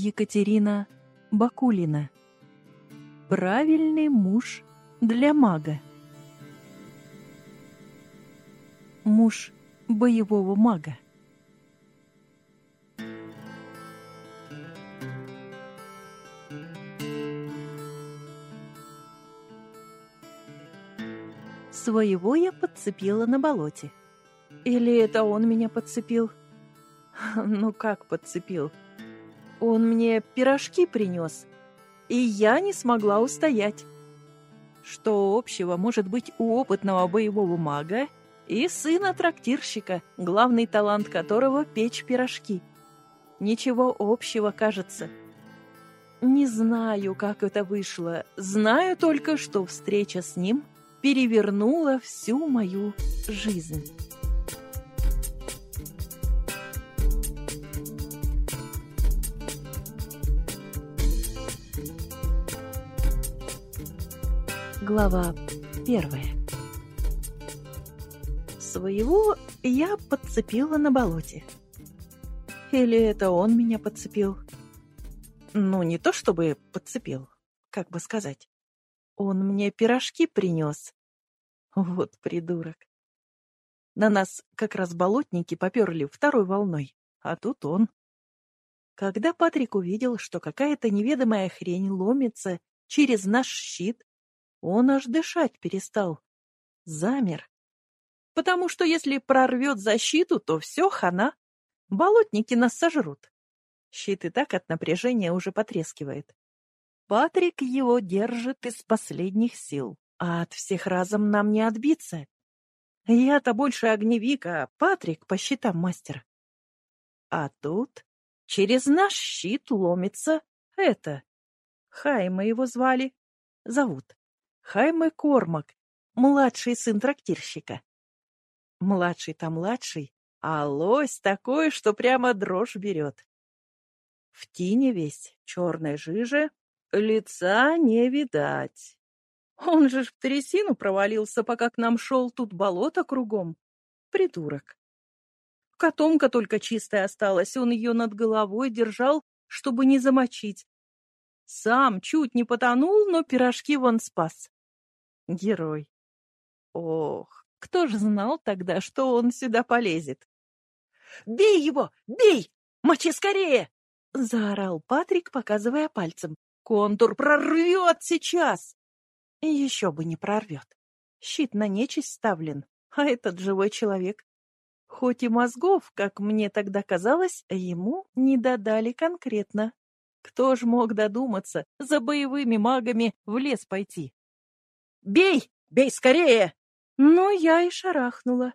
Екатерина Бакулина. Правильный муж для мага. Муж боевого мага. Своего я подцепила на болоте. Или это он меня подцепил? Ну как подцепил? Он мне пирожки принес, и я не смогла устоять. Что общего может быть у опытного боевого мага и сына трактирщика, главный талант которого — печь пирожки? Ничего общего, кажется. Не знаю, как это вышло. Знаю только, что встреча с ним перевернула всю мою жизнь. Глава первая Своего я подцепила на болоте. Или это он меня подцепил? Ну, не то чтобы подцепил, как бы сказать. Он мне пирожки принес. Вот придурок. На нас как раз болотники поперли второй волной, а тут он. Когда Патрик увидел, что какая-то неведомая хрень ломится через наш щит, он аж дышать перестал. Замер. Потому что если прорвет защиту, то все, хана. Болотники нас сожрут. Щит и так от напряжения уже потрескивает. Патрик его держит из последних сил, а от всех разом нам не отбиться. Я-то больше огневик, а Патрик по щитам мастер. А тут через наш щит ломится это. Хайма его звали. Зовут. Хайме Кормак, младший сын трактирщика. Младший-то младший, а лось такой, что прямо дрожь берет. В тине весь, черной жиже, лица не видать. Он же в трясину провалился, пока к нам шел тут болото кругом. Придурок. Котомка только чистая осталась, он ее над головой держал, чтобы не замочить. Сам чуть не потонул, но пирожки вон спас. Герой. Ох, кто же знал тогда, что он сюда полезет? «Бей его! Бей! Мочи скорее!» — заорал Патрик, показывая пальцем. «Контур прорвет сейчас!» Еще бы не прорвет. Щит на нечисть ставлен, а этот живой человек. Хоть и мозгов, как мне тогда казалось, ему не додали конкретно. Кто ж мог додуматься за боевыми магами в лес пойти? Бей! Бей скорее!» Но я и шарахнула.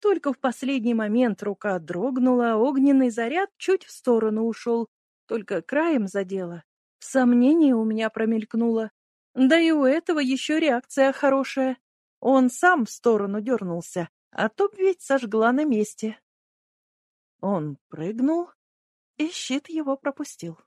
Только в последний момент рука дрогнула, огненный заряд чуть в сторону ушел, только краем задела. Сомнение у меня промелькнуло. Да и у этого еще реакция хорошая. Он сам в сторону дернулся, а то ведь сожгла на месте. Он прыгнул, и щит его пропустил.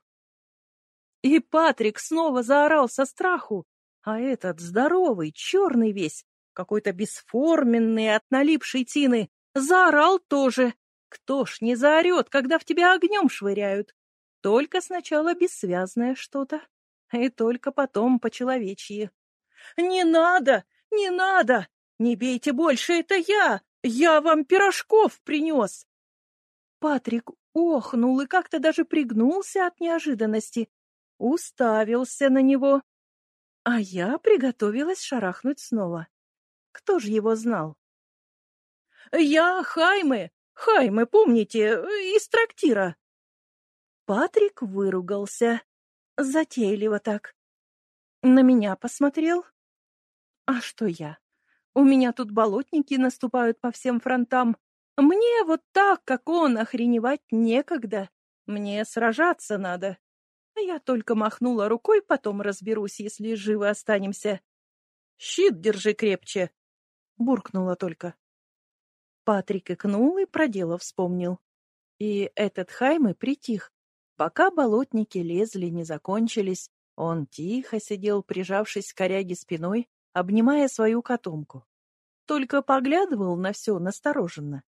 И Патрик снова заорал со страху. А этот здоровый, черный весь, какой-то бесформенный от налипшей тины, заорал тоже. Кто ж не заорет, когда в тебя огнем швыряют? Только сначала бессвязное что-то, и только потом по-человечьи. «Не надо! Не надо! Не бейте больше, это я! Я вам пирожков принес!» Патрик охнул и как-то даже пригнулся от неожиданности, уставился на него. А я приготовилась шарахнуть снова. Кто же его знал? «Я Хайме! Хайме, помните, из трактира!» Патрик выругался. Затейливо так. На меня посмотрел. А что я? У меня тут болотники наступают по всем фронтам. Мне вот так, как он, охреневать некогда. Мне сражаться надо. Я только махнула рукой, потом разберусь, если живы останемся. Щит держи крепче, буркнула только. Патрик икнул и про дело вспомнил. И этот Хаймы притих. Пока болотники лезли, не закончились, он тихо сидел, прижавшись к коряге спиной, обнимая свою котомку. Только поглядывал на все настороженно.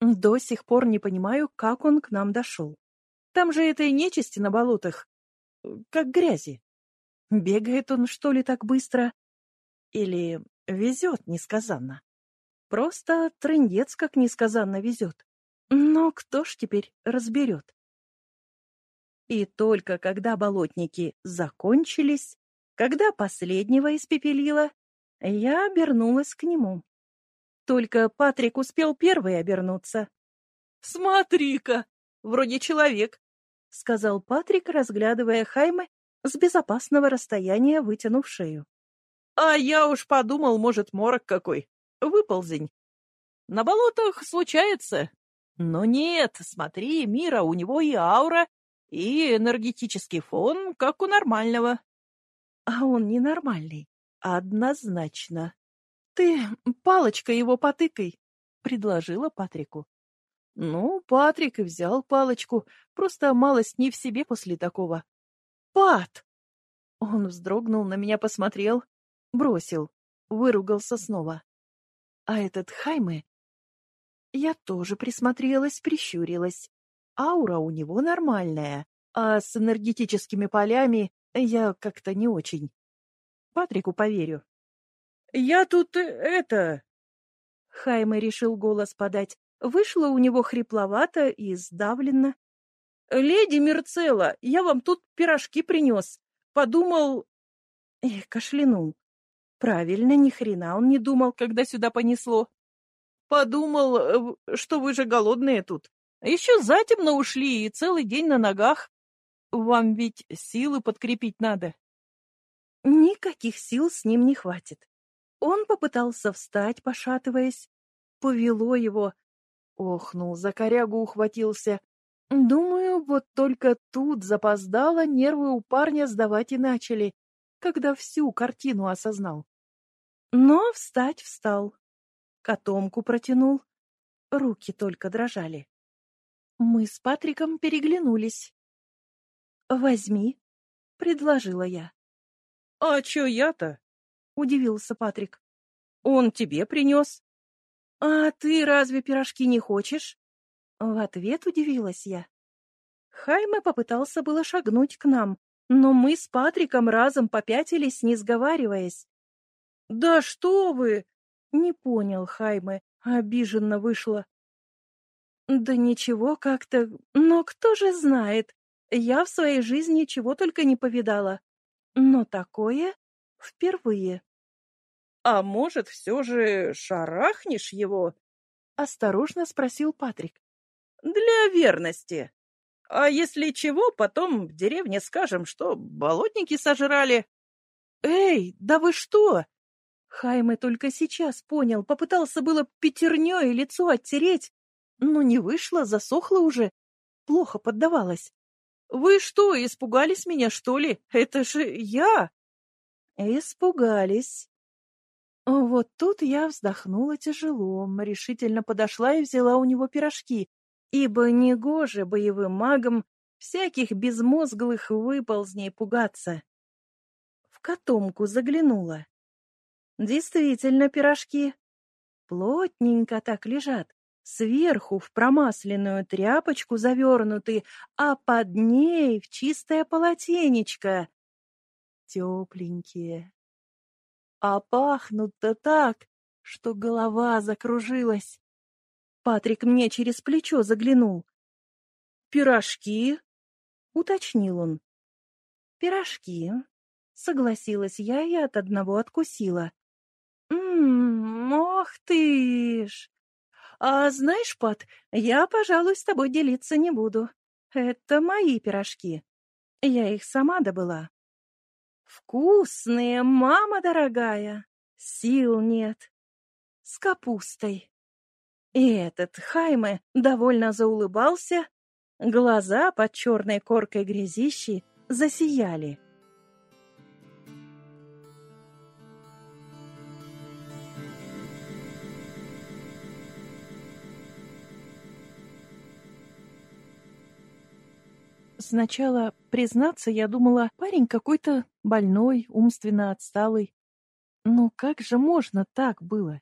До сих пор не понимаю, как он к нам дошел. Там же этой нечисти на болотах, как грязи. Бегает он, что ли, так быстро? Или везет несказанно? Просто трындец как несказанно везет. Но кто ж теперь разберет? И только когда болотники закончились, когда последнего испепелила, я обернулась к нему. Только Патрик успел первый обернуться. «Смотри-ка, вроде человек», — сказал Патрик, разглядывая Хайме с безопасного расстояния, вытянув шею. «А я уж подумал, может, морок какой, выползень. На болотах случается. Но нет, смотри, Мира, у него и аура, и энергетический фон, как у нормального». «А он ненормальный, однозначно», «Ты палочкой его потыкай», — предложила Патрику. Ну, Патрик и взял палочку, просто малость не в себе после такого. «Пат!» Он вздрогнул, на меня посмотрел, бросил, выругался снова. А этот Хайме... Я тоже присмотрелась, прищурилась. Аура у него нормальная, а с энергетическими полями я как-то не очень. Патрику поверю. Я тут э, это...» Хайме решил голос подать. Вышло у него хрипловато и сдавленно. «Леди Мерцела, я вам тут пирожки принес. Подумал...» Эх, кашлянул. Правильно, ни хрена он не думал, когда сюда понесло. Подумал, э, что вы же голодные тут. Еще затемно ушли и целый день на ногах. Вам ведь силы подкрепить надо. Никаких сил с ним не хватит. Он попытался встать, пошатываясь. Повело его. Охнул, за корягу ухватился. Думаю, вот только тут запоздало, нервы у парня сдавать и начали, когда всю картину осознал. Но встать встал. Котомку протянул. Руки только дрожали. Мы с Патриком переглянулись. «Возьми», — предложила я. «А чё я-то?» — удивился Патрик. «Он тебе принес». «А ты разве пирожки не хочешь?» В ответ удивилась я. Хайме попытался было шагнуть к нам, но мы с Патриком разом попятились, не сговариваясь. «Да что вы!» — не понял Хайме, обиженно вышло. «Да ничего как-то, но кто же знает, я в своей жизни чего только не повидала. Но такое Впервые. «А может, все же шарахнешь его?» — осторожно спросил Патрик. «Для верности. А если чего, потом в деревне скажем, что болотники сожрали». «Эй, да вы что?» Хайме только сейчас понял, попытался было пятерней лицо оттереть, но не вышло, засохло уже, плохо поддавалось. «Вы что, испугались меня, что ли? Это же я!» Испугались. Вот тут я вздохнула тяжело, решительно подошла и взяла у него пирожки, ибо негоже боевым магам всяких безмозглых выползней пугаться. В котомку заглянула. Действительно пирожки. Плотненько так лежат, сверху в промасленную тряпочку завернуты, а под ней в чистое полотенечко тепленькие. А пахнут-то так, что голова закружилась. Патрик мне через плечо заглянул. «Пирожки?» — уточнил он. «Пирожки», — согласилась я и от одного откусила. «Ммм, ох ты ж! А знаешь, Пат, я, пожалуй, с тобой делиться не буду. Это мои пирожки. Я их сама добыла. Вкусные, мама дорогая. Сил нет. С капустой. И этот Хайме довольно заулыбался. Глаза под черной коркой грязищи засияли. Сначала, признаться, я думала, парень какой-то больной, умственно отсталый. Ну как же можно так было?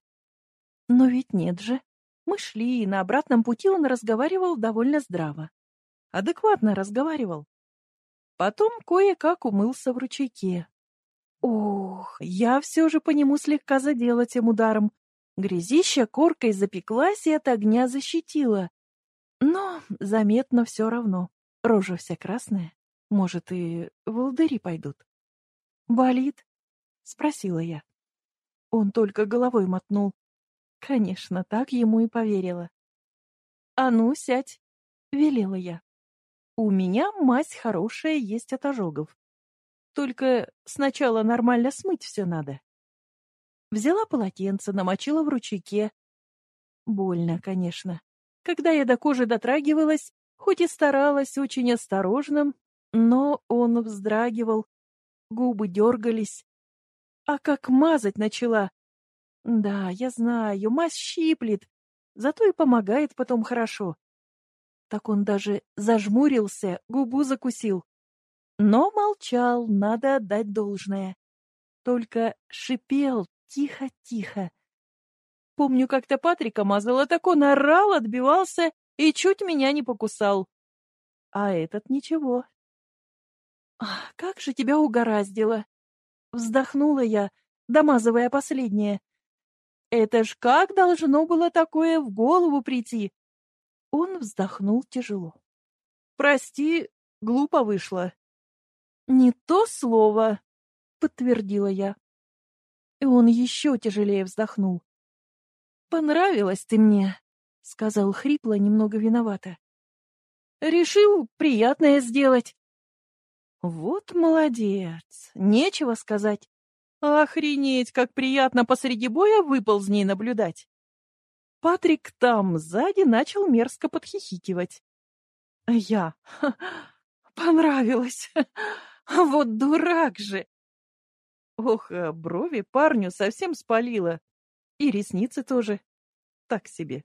Но ведь нет же. Мы шли, и на обратном пути он разговаривал довольно здраво. адекватно разговаривал. Потом кое-как умылся в ручейке. Ох, я все же по нему слегка задела тем ударом. Грязища коркой запеклась и от огня защитила. Но заметно все равно. Рожа вся красная. Может, и волдыри пойдут. «Болит?» — спросила я. Он только головой мотнул. Конечно, так ему и поверила. «А ну, сядь!» — велела я. «У меня мазь хорошая есть от ожогов. Только сначала нормально смыть все надо». Взяла полотенце, намочила в ручейке. Больно, конечно. Когда я до кожи дотрагивалась, хоть и старалась очень осторожным, но он вздрагивал, губы дергались. А как мазать начала? Да, я знаю, мазь щиплет, зато и помогает потом хорошо. Так он даже зажмурился, губу закусил. Но молчал, надо отдать должное. Только шипел тихо-тихо. Помню, как-то Патрика мазала, так он орал, отбивался и чуть меня не покусал. А этот ничего. Как же тебя угораздило! Вздохнула я, домазывая последнее. Это ж как должно было такое в голову прийти? Он вздохнул тяжело. Прости, глупо вышло. Не то слово, подтвердила я. И он еще тяжелее вздохнул. Понравилась ты мне, сказал хрипло, немного виновато. Решил приятное сделать. Вот молодец, нечего сказать. Охренеть, как приятно посреди боя выползней наблюдать. Патрик там сзади начал мерзко подхихикивать. Я. Понравилось. Вот дурак же. Ох, а брови парню совсем спалило. И ресницы тоже. Так себе.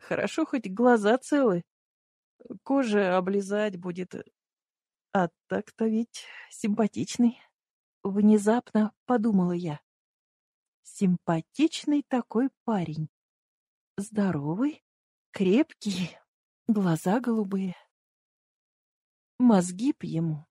Хорошо, хоть глаза целы. Кожа облизать будет. А так-то ведь симпатичный. Внезапно подумала я. Симпатичный такой парень. Здоровый, крепкий, глаза голубые. Мозги б ему.